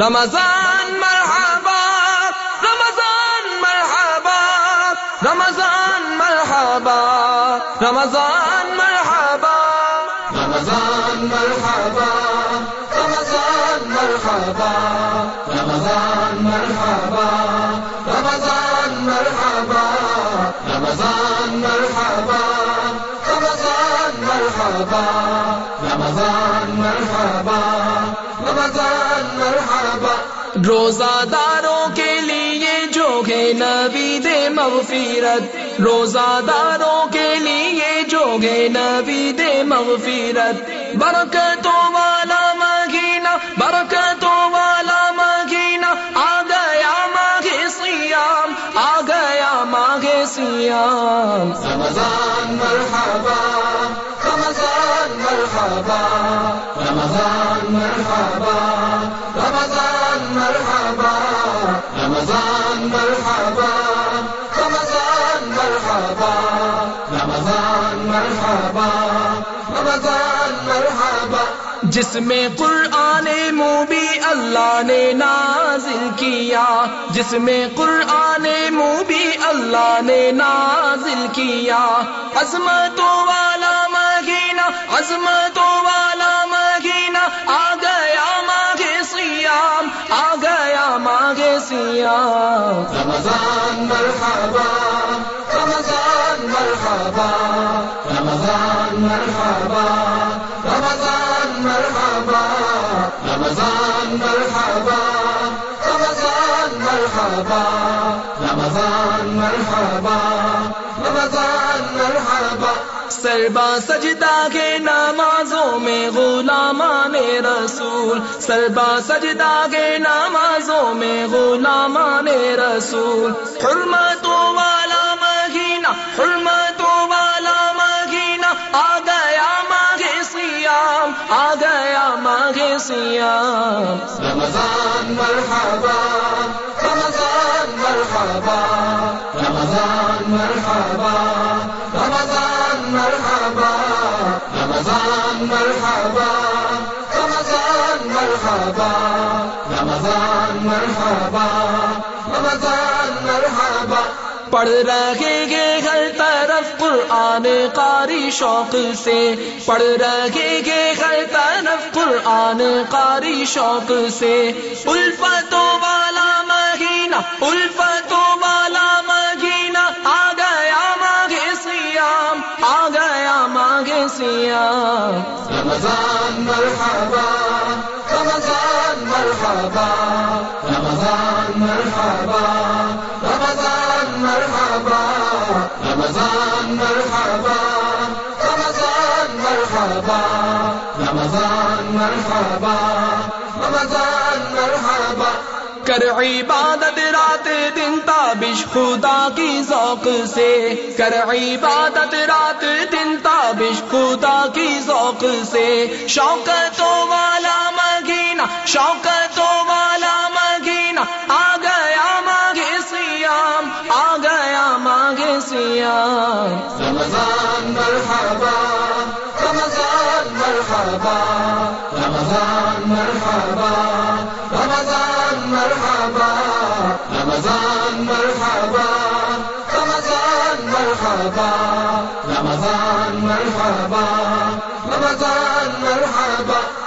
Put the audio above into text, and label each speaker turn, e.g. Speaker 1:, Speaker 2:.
Speaker 1: رمضان مرحبا رمضان مرحبا رمضان مرحبا رمضان مرحبا
Speaker 2: رمضان مرحبا رمضان مرحبا رمضان مرحبا رمضان مرحبا رمضان مرحبا رمضان مرحبا رمضان مرحبا رمضان مرحبا
Speaker 1: روزہ داروں کے لیے جو ہے نبی دے مغفرت روزہ داروں کے لیے جو ہے نبی دے مغفرت۔ برکتوں والا مہینہ، برکتوں والا مہینہ، آ گیا ماہ سیام، آ گیا ماہ سیام۔
Speaker 2: رمضان مرحبا رمضان مرحبا رمضان مرحبا۔ مرحبا، رمضان مرحبا رمضان مرحبا رمضان مرحبا رمضان مرحبا۔
Speaker 1: جس میں قرآن مبی اللہ نے نازل کیا، جس میں قرآن مبی اللہ نے نازل کیا۔ عظمتوں والا مہینہ، عظمتوں رمضان آ گیا مانگے سیا
Speaker 2: رمضان مرحبا رمضان مرحبا رمضان مرحبا رمضان مرحبا رمضان مرحبا رمضان مرحبا رمضان مرحبا۔
Speaker 1: سربا سجدہ کے نمازوں میں غلامان رسول، سربا سجدہ کے نمازوں میں غلامان رسول۔ حرمتوں والا مہینہ، حرمتوں والا مہینہ، آ گیا ماہ سیام، آ گیا ماہ سیام۔
Speaker 2: رمضان مرحبا رمضان مرحبا رمضان مرحبا۔ مرحبا، رمضان مرحبا رمضان مرحبا رمضان مرحبا رمضان مرحبا۔
Speaker 1: پڑھ رہے گے ہر طرف قرآن قاری شوق سے۔ پڑھ رہے گے ہر طرف قرآن قاری شوق سے۔ الفتوں والا مہینہ الفتوں آ گیا مانگے سیا
Speaker 2: رمضان مرحبا رمضان مرحبا رمضان مرحبا رمضان مرحبا رمضان مرحبا رمضان مرحبا رمضان مرحبا، رمضان
Speaker 1: کر عبادت رات دن تابش خدا کی ذوق سے۔ کر عبادت رات دن تابش خدا کی ذوق سے۔ شوکتوں والا مگینہ شوکتوں والا مگینہ آ گیا ماہ سیام، آ گیا ماہ سیام۔
Speaker 2: رمضان مرحبا رمضان مرحبا۔ مرحبا رمضان مرحبا رمضان مرحبا رمضان مرحبا رمضان مرحبا